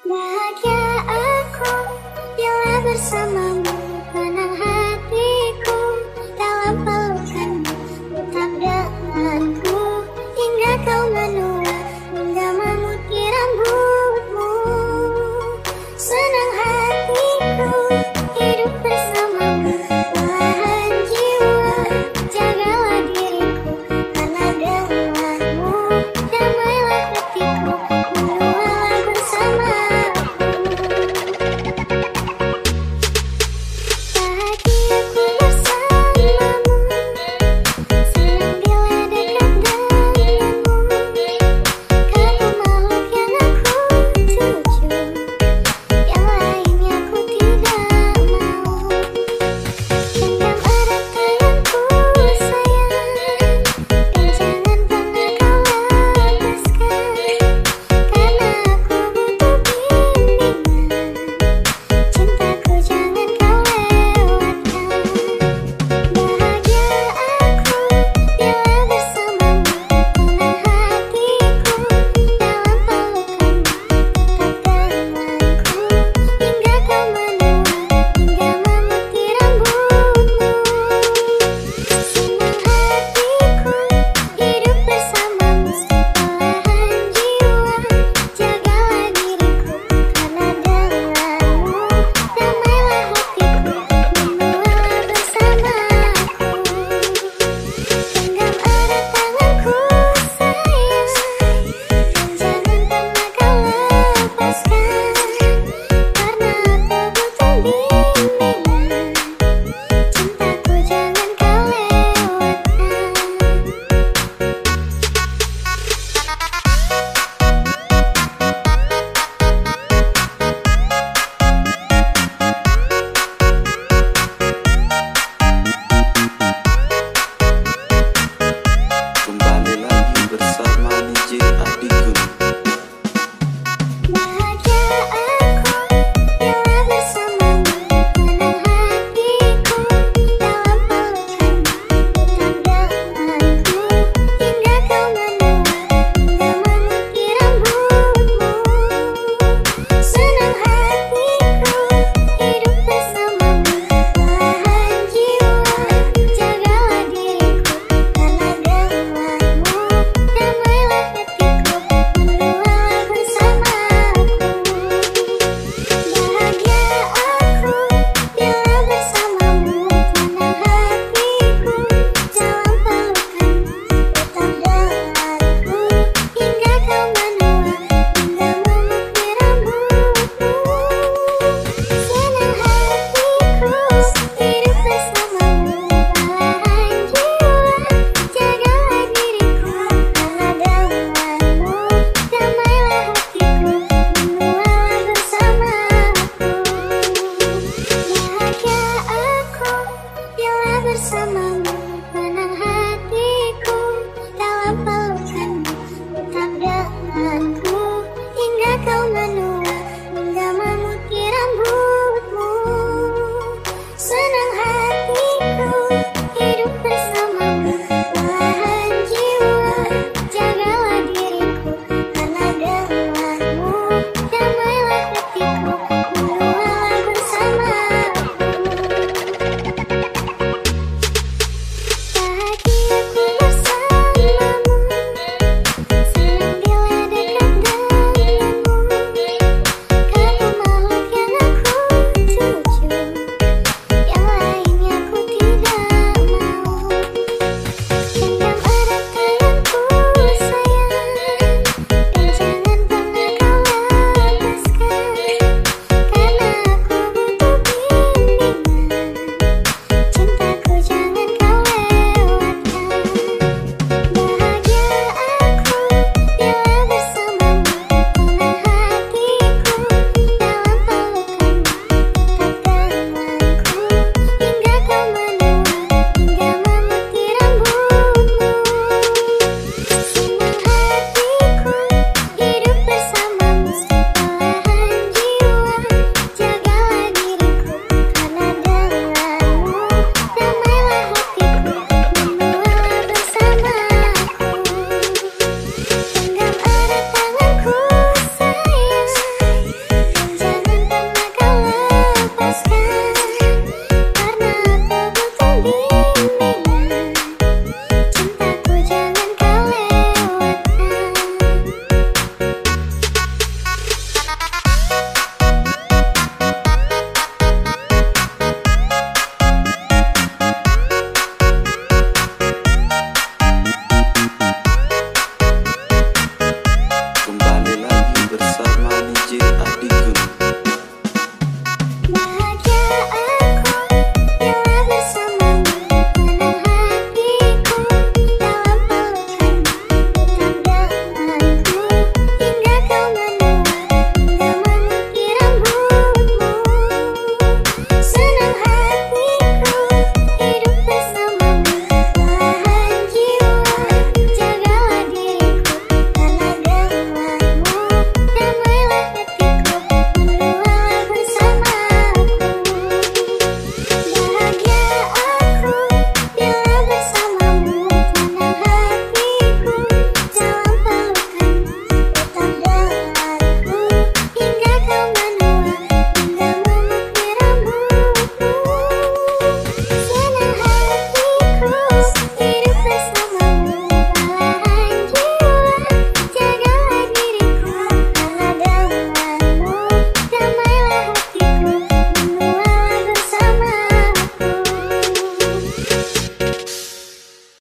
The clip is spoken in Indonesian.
Bahagia aku bila bersamamu.